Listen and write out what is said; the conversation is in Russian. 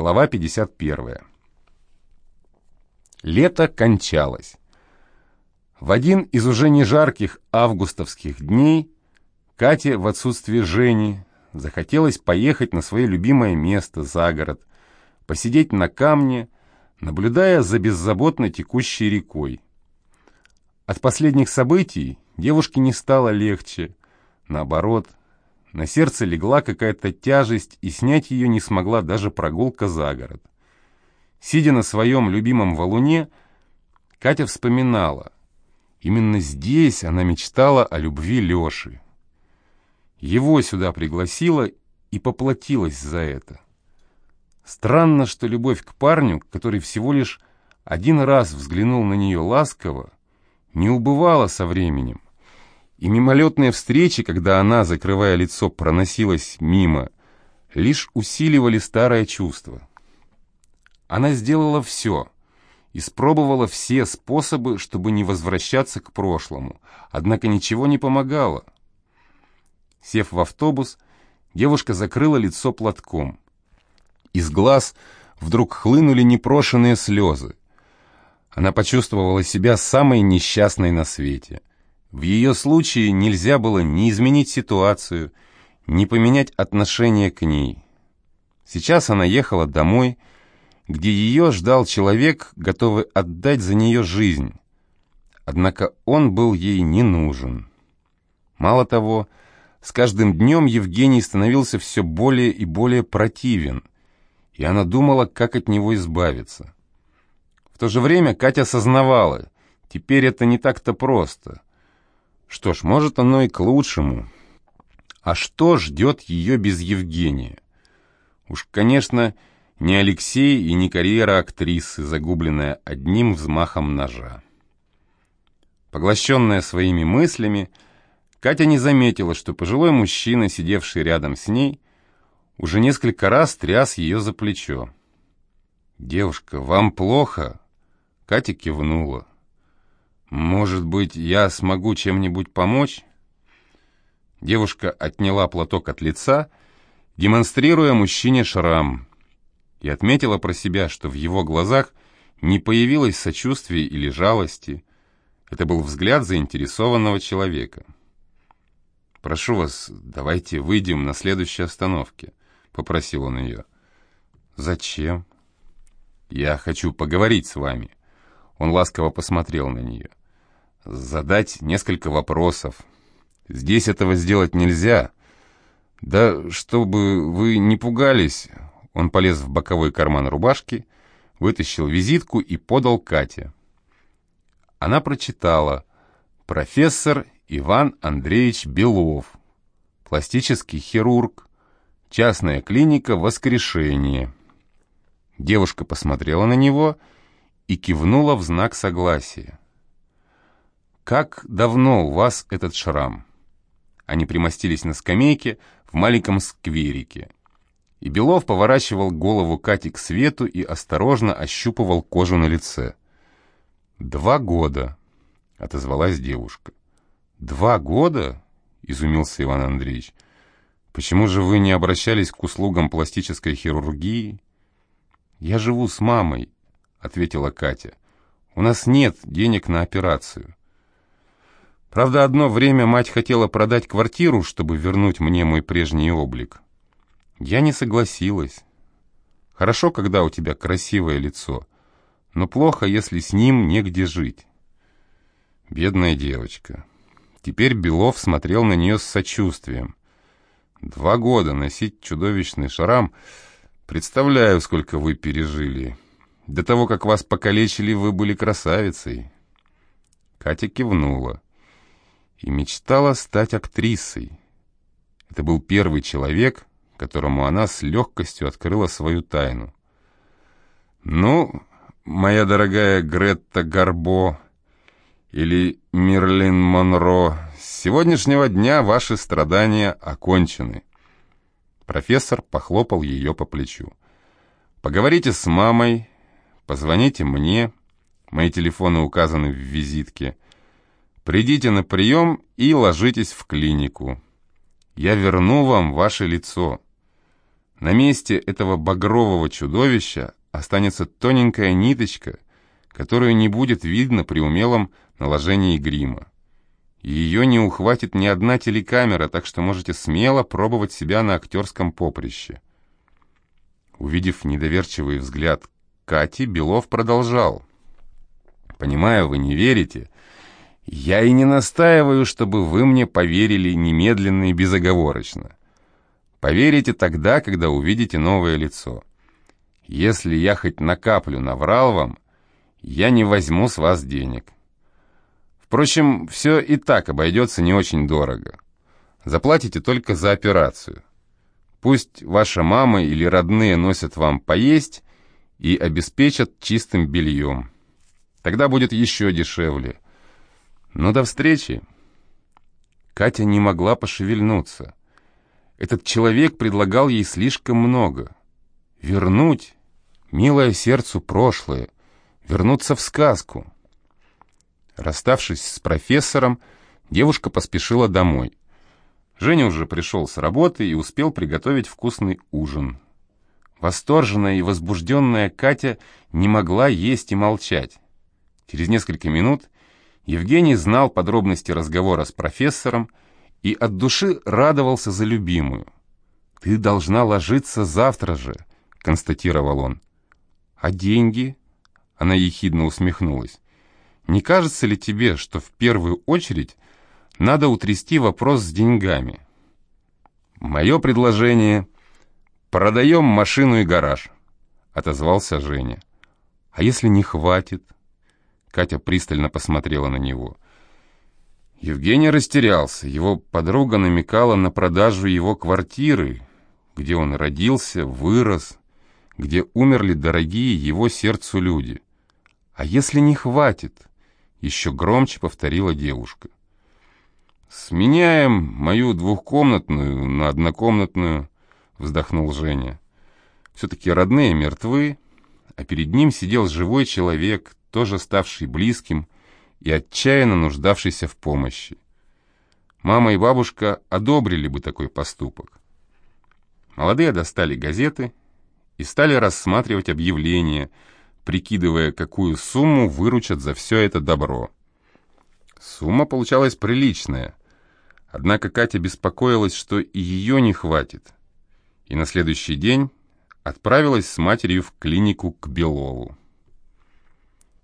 Глава 51. Лето кончалось. В один из уже не жарких августовских дней Кате в отсутствие Жени захотелось поехать на свое любимое место за город, посидеть на камне, наблюдая за беззаботно текущей рекой. От последних событий девушке не стало легче, наоборот, на сердце легла какая-то тяжесть, и снять ее не смогла даже прогулка за город. Сидя на своем любимом валуне, Катя вспоминала. Именно здесь она мечтала о любви Леши. Его сюда пригласила и поплатилась за это. Странно, что любовь к парню, который всего лишь один раз взглянул на нее ласково, не убывала со временем. И мимолетные встречи, когда она, закрывая лицо, проносилась мимо, лишь усиливали старое чувство. Она сделала все, испробовала все способы, чтобы не возвращаться к прошлому, однако ничего не помогало. Сев в автобус, девушка закрыла лицо платком. Из глаз вдруг хлынули непрошенные слезы. Она почувствовала себя самой несчастной на свете. В ее случае нельзя было ни изменить ситуацию, ни поменять отношение к ней. Сейчас она ехала домой, где ее ждал человек, готовый отдать за нее жизнь. Однако он был ей не нужен. Мало того, с каждым днем Евгений становился все более и более противен, и она думала, как от него избавиться. В то же время Катя осознавала, теперь это не так-то просто — что ж, может, оно и к лучшему. А что ждет ее без Евгения? Уж, конечно, не Алексей и не карьера актрисы, загубленная одним взмахом ножа. Поглощенная своими мыслями, Катя не заметила, что пожилой мужчина, сидевший рядом с ней, уже несколько раз тряс ее за плечо. «Девушка, вам плохо?» Катя кивнула. «Может быть, я смогу чем-нибудь помочь?» Девушка отняла платок от лица, демонстрируя мужчине шрам, и отметила про себя, что в его глазах не появилось сочувствия или жалости. Это был взгляд заинтересованного человека. «Прошу вас, давайте выйдем на следующей остановке», — попросил он ее. «Зачем?» «Я хочу поговорить с вами». Он ласково посмотрел на нее задать несколько вопросов. Здесь этого сделать нельзя. Да чтобы вы не пугались, он полез в боковой карман рубашки, вытащил визитку и подал Кате. Она прочитала «Профессор Иван Андреевич Белов, пластический хирург, частная клиника «Воскрешение». Девушка посмотрела на него и кивнула в знак согласия. «Как давно у вас этот шрам?» Они примостились на скамейке в маленьком скверике. И Белов поворачивал голову Кати к свету и осторожно ощупывал кожу на лице. «Два года», — отозвалась девушка. «Два года?» — изумился Иван Андреевич. «Почему же вы не обращались к услугам пластической хирургии?» «Я живу с мамой», — ответила Катя. «У нас нет денег на операцию». Правда, одно время мать хотела продать квартиру, чтобы вернуть мне мой прежний облик. Я не согласилась. Хорошо, когда у тебя красивое лицо, но плохо, если с ним негде жить. Бедная девочка. Теперь Белов смотрел на нее с сочувствием. Два года носить чудовищный шрам. Представляю, сколько вы пережили. До того, как вас покалечили, вы были красавицей. Катя кивнула и мечтала стать актрисой. Это был первый человек, которому она с легкостью открыла свою тайну. «Ну, моя дорогая Гретта Гарбо или Мерлин Монро, с сегодняшнего дня ваши страдания окончены». Профессор похлопал ее по плечу. «Поговорите с мамой, позвоните мне, мои телефоны указаны в визитке». Придите на прием и ложитесь в клинику. Я верну вам ваше лицо. На месте этого багрового чудовища останется тоненькая ниточка, которую не будет видно при умелом наложении грима. Ее не ухватит ни одна телекамера, так что можете смело пробовать себя на актерском поприще. Увидев недоверчивый взгляд Кати, Белов продолжал. «Понимаю, вы не верите. Я и не настаиваю, чтобы вы мне поверили немедленно и безоговорочно. Поверите тогда, когда увидите новое лицо. Если я хоть на каплю наврал вам, я не возьму с вас денег. Впрочем, все и так обойдется не очень дорого. Заплатите только за операцию. Пусть ваша мама или родные носят вам поесть и обеспечат чистым бельем. Тогда будет еще дешевле. Но до встречи. Катя не могла пошевельнуться. Этот человек предлагал ей слишком много. Вернуть, милое сердцу прошлое, вернуться в сказку. Расставшись с профессором, девушка поспешила домой. Женя уже пришел с работы и успел приготовить вкусный ужин. Восторженная и возбужденная Катя не могла есть и молчать. Через несколько минут Евгений знал подробности разговора с профессором и от души радовался за любимую. «Ты должна ложиться завтра же», — констатировал он. «А деньги?» — она ехидно усмехнулась. «Не кажется ли тебе, что в первую очередь надо утрясти вопрос с деньгами?» «Мое предложение — продаем машину и гараж», — отозвался Женя. «А если не хватит?» Катя пристально посмотрела на него — Евгений растерялся. Его подруга намекала на продажу его квартиры, где он родился, вырос, где умерли дорогие его сердцу люди. «А если не хватит?» — еще громче повторила девушка. «Сменяем мою двухкомнатную на однокомнатную», — вздохнул Женя. «Все-таки родные мертвы, а перед ним сидел живой человек, тоже ставший близким, и отчаянно нуждавшийся в помощи. Мама и бабушка одобрили бы такой поступок. Молодые достали газеты и стали рассматривать объявления, прикидывая, какую сумму выручат за все это добро. Сумма получалась приличная, однако Катя беспокоилась, что и ее не хватит, и на следующий день отправилась с матерью в клинику к Белову.